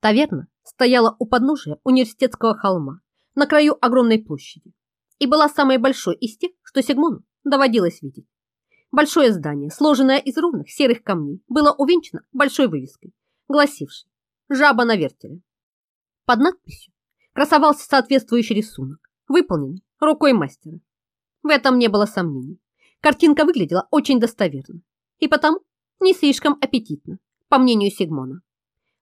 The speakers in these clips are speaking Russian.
Таверна стояла у подножия университетского холма на краю огромной площади и была самой большой из тех, что Сигмону доводилось видеть. Большое здание, сложенное из ровных серых камней, было увенчано большой вывеской, гласившей «Жаба на вертеле». Под надписью красовался соответствующий рисунок, выполненный рукой мастера. В этом не было сомнений. Картинка выглядела очень достоверно и потому не слишком аппетитно, по мнению Сигмона.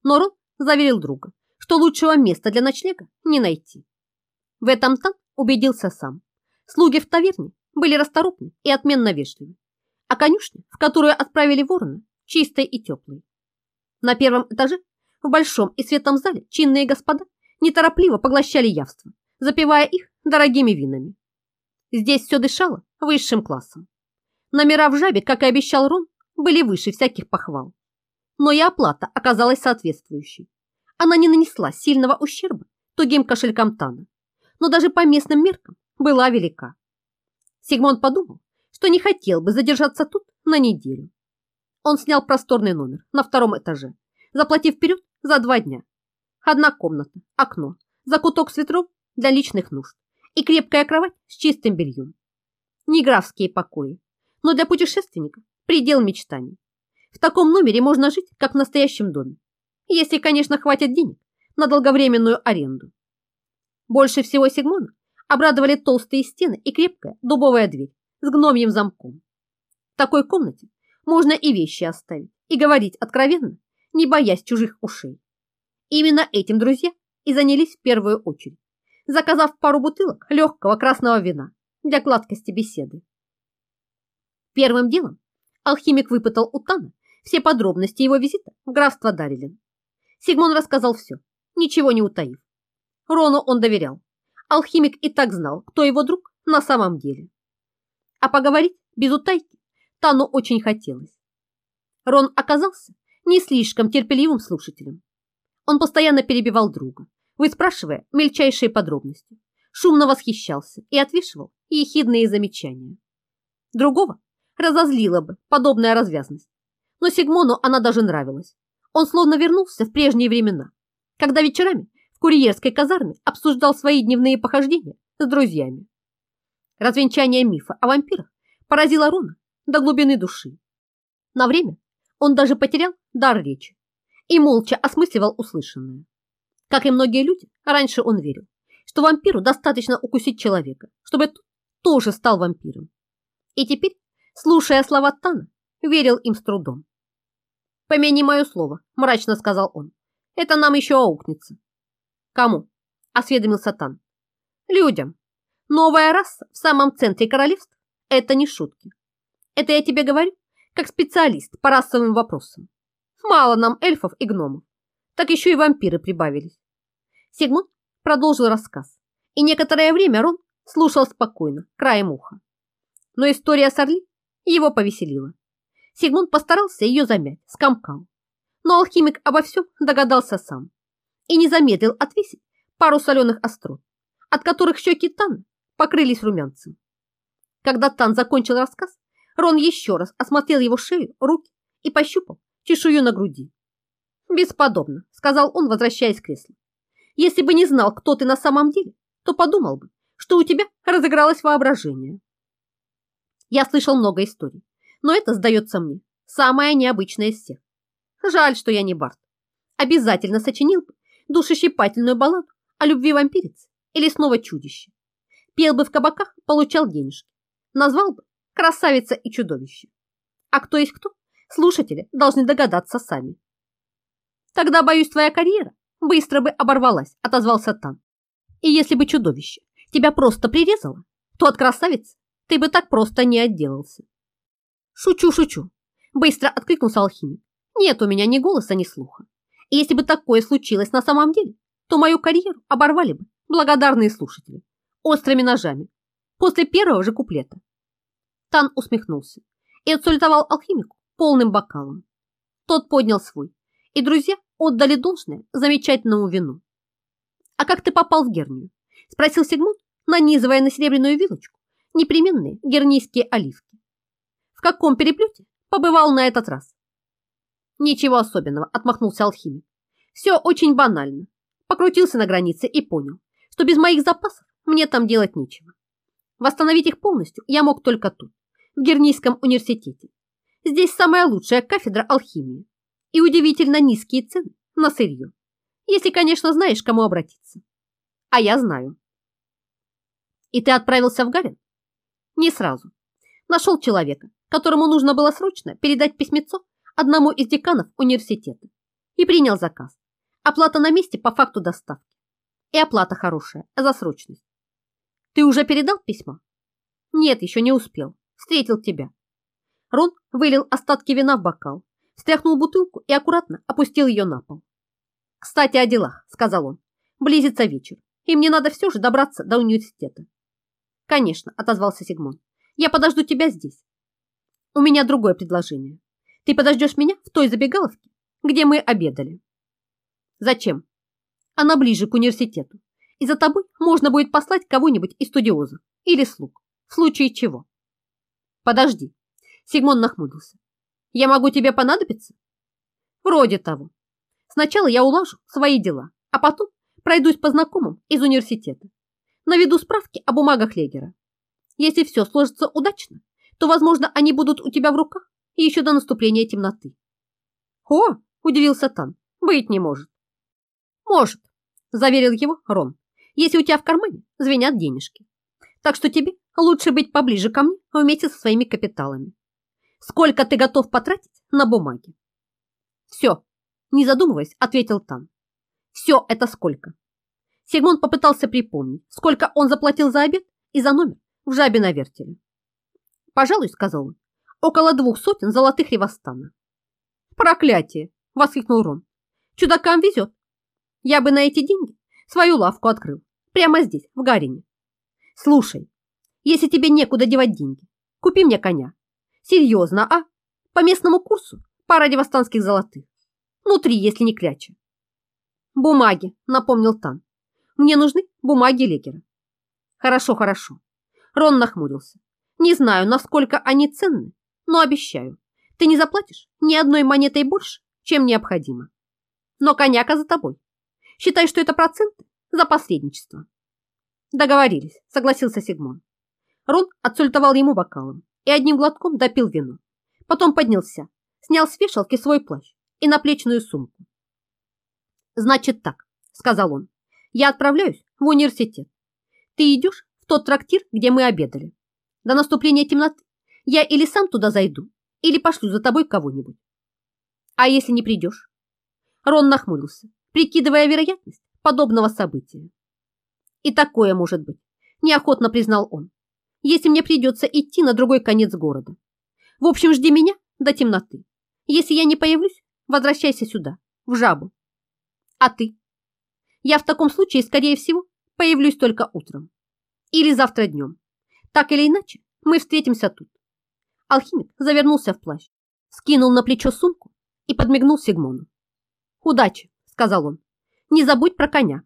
Но Рон заверил друга, что лучшего места для ночлега не найти. В этом Тан убедился сам. Слуги в таверне были расторопны и отменно вежливы, а конюшня, в которую отправили ворона, чистая и теплая. На первом этаже, в большом и светлом зале, чинные господа неторопливо поглощали явства, запивая их дорогими винами. Здесь все дышало высшим классом. Номера в жабе, как и обещал Рон, были выше всяких похвал. Но и оплата оказалась соответствующей. Она не нанесла сильного ущерба тугим кошелькам Тана, но даже по местным меркам была велика. Сигмон подумал, что не хотел бы задержаться тут на неделю. Он снял просторный номер на втором этаже, заплатив вперед за два дня. Одна комната, окно, закуток с ветром для личных нужд и крепкая кровать с чистым бельем. Не графские покои, но для путешественника предел мечтаний. В таком номере можно жить, как в настоящем доме, если, конечно, хватит денег на долговременную аренду. Больше всего Сигмона обрадовали толстые стены и крепкая дубовая дверь с гномьим замком. В такой комнате можно и вещи оставить, и говорить откровенно, не боясь чужих ушей. Именно этим друзья и занялись в первую очередь, заказав пару бутылок легкого красного вина для гладкости беседы. Первым делом алхимик выпытал у Тана все подробности его визита в графство Дарилин. Сигмон рассказал все, ничего не утаив. Рону он доверял. Алхимик и так знал, кто его друг на самом деле. А поговорить без утайки Тану очень хотелось. Рон оказался не слишком терпеливым слушателем. Он постоянно перебивал друга, выспрашивая мельчайшие подробности, шумно восхищался и отвешивал ехидные замечания. Другого разозлила бы подобная развязность, но Сигмону она даже нравилась. Он словно вернулся в прежние времена, когда вечерами в курьерской казарме обсуждал свои дневные похождения с друзьями. Развенчание мифа о вампирах поразило Рона до глубины души. На время он даже потерял дар речи и молча осмысливал услышанное. Как и многие люди, раньше он верил, что вампиру достаточно укусить человека, чтобы тот тоже стал вампиром. И теперь, слушая слова Тана, верил им с трудом. «Помяни мое слово», – мрачно сказал он. «Это нам еще аукнется». «Кому?» – осведомился Тан. «Людям. Новая раса в самом центре королевства – это не шутки. Это я тебе говорю, как специалист по расовым вопросам. Мало нам эльфов и гномов, так еще и вампиры прибавились». Сигмунд продолжил рассказ, и некоторое время Рон слушал спокойно, краем уха. Но история с Орли его повеселила. Сигмунд постарался ее замять, скомкал. Но алхимик обо всем догадался сам и не замедлил отвесить пару соленых острот, от которых щеки Тана покрылись румянцем. Когда Тан закончил рассказ, Рон еще раз осмотрел его шею, руки и пощупал чешую на груди. «Бесподобно», — сказал он, возвращаясь к креслу. «Если бы не знал, кто ты на самом деле, то подумал бы, что у тебя разыгралось воображение». Я слышал много историй, но это, сдается мне, самое необычное из всех. Жаль, что я не Барт. Обязательно сочинил бы душещипательную балладу о любви вампирицы или снова чудище. Пел бы в кабаках, получал денежки. Назвал бы «Красавица и чудовище». А кто есть кто, слушатели должны догадаться сами. Тогда, боюсь, твоя карьера быстро бы оборвалась, отозвался Тан. И если бы чудовище тебя просто прирезало, то от красавицы ты бы так просто не отделался. Шучу, шучу. Быстро откликнулся алхимик. Нет у меня ни голоса, ни слуха. И если бы такое случилось на самом деле, то мою карьеру оборвали бы благодарные слушатели острыми ножами после первого же куплета. Тан усмехнулся и отсультовал алхимику полным бокалом. Тот поднял свой, и друзья отдали должное замечательному вину. «А как ты попал в Гернию?» – спросил Сигмунд, нанизывая на серебряную вилочку непременные гернийские оливки в каком переплете побывал на этот раз. Ничего особенного, отмахнулся алхимик. Все очень банально. Покрутился на границе и понял, что без моих запасов мне там делать нечего. Восстановить их полностью я мог только тут, в Гернийском университете. Здесь самая лучшая кафедра алхимии и удивительно низкие цены на сырье, если, конечно, знаешь, кому обратиться. А я знаю. И ты отправился в Гарин? Не сразу. Нашел человека, которому нужно было срочно передать письмецо одному из деканов университета и принял заказ. Оплата на месте по факту доставки. И оплата хорошая за срочность. Ты уже передал письмо? Нет, еще не успел. Встретил тебя. Рон вылил остатки вина в бокал, встряхнул бутылку и аккуратно опустил ее на пол. «Кстати, о делах», — сказал он. «Близится вечер, и мне надо все же добраться до университета». «Конечно», — отозвался Сигмон. «Я подожду тебя здесь. У меня другое предложение. Ты подождешь меня в той забегаловке, где мы обедали». «Зачем?» «Она ближе к университету, и за тобой можно будет послать кого-нибудь из студиозов или слуг, в случае чего». «Подожди», — Сигмон нахмурился. «Я могу тебе понадобиться?» «Вроде того. Сначала я улажу свои дела, а потом пройдусь по знакомым из университета. Наведу справки о бумагах Легера. Если все сложится удачно, то, возможно, они будут у тебя в руках еще до наступления темноты. О, удивился Тан, быть не может. Может, заверил его Рон, если у тебя в кармане звенят денежки. Так что тебе лучше быть поближе ко мне вместе со своими капиталами. Сколько ты готов потратить на бумаги? Все, не задумываясь, ответил Тан. Все это сколько? Сигмон попытался припомнить, сколько он заплатил за обед и за номер в жабе на вертеле. «Пожалуй», — сказал он, — «около двух сотен золотых ревостана». «Проклятие!» — воскликнул Рон. «Чудакам везет. Я бы на эти деньги свою лавку открыл, прямо здесь, в Гарине. Слушай, если тебе некуда девать деньги, купи мне коня. Серьезно, а? По местному курсу пара ревостанских золотых. Ну, три, если не кляча. Бумаги, напомнил Тан. Мне нужны бумаги Легера. Хорошо, хорошо. Рон нахмурился. Не знаю, насколько они ценны, но обещаю, ты не заплатишь ни одной монетой больше, чем необходимо. Но коняка за тобой. Считай, что это проценты за посредничество. Договорились, согласился Сигмон. Рон отсультовал ему бокалом и одним глотком допил вино. Потом поднялся, снял с вешалки свой плащ и наплечную сумку. «Значит так», — сказал он, — «я отправляюсь в университет. Ты идешь в тот трактир, где мы обедали. До наступления темноты я или сам туда зайду, или пошлю за тобой кого-нибудь. А если не придешь?» Рон нахмурился, прикидывая вероятность подобного события. «И такое может быть», – неохотно признал он, «если мне придется идти на другой конец города. В общем, жди меня до темноты. Если я не появлюсь, возвращайся сюда, в жабу. А ты? Я в таком случае, скорее всего, появлюсь только утром. Или завтра днем. Так или иначе, мы встретимся тут. Алхимик завернулся в плащ, скинул на плечо сумку и подмигнул Сигмону. «Удачи!» — сказал он. «Не забудь про коня!»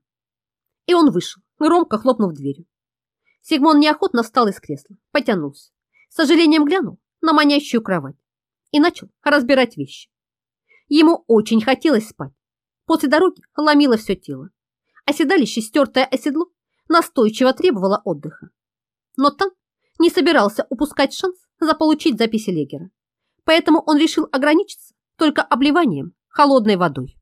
И он вышел, громко хлопнув дверью. Сигмон неохотно встал из кресла, потянулся, с сожалением глянул на манящую кровать и начал разбирать вещи. Ему очень хотелось спать. После дороги ломило все тело. Оседалище, стертое оседло, настойчиво требовало отдыха. Но там не собирался упускать шанс заполучить записи Легера. Поэтому он решил ограничиться только обливанием холодной водой.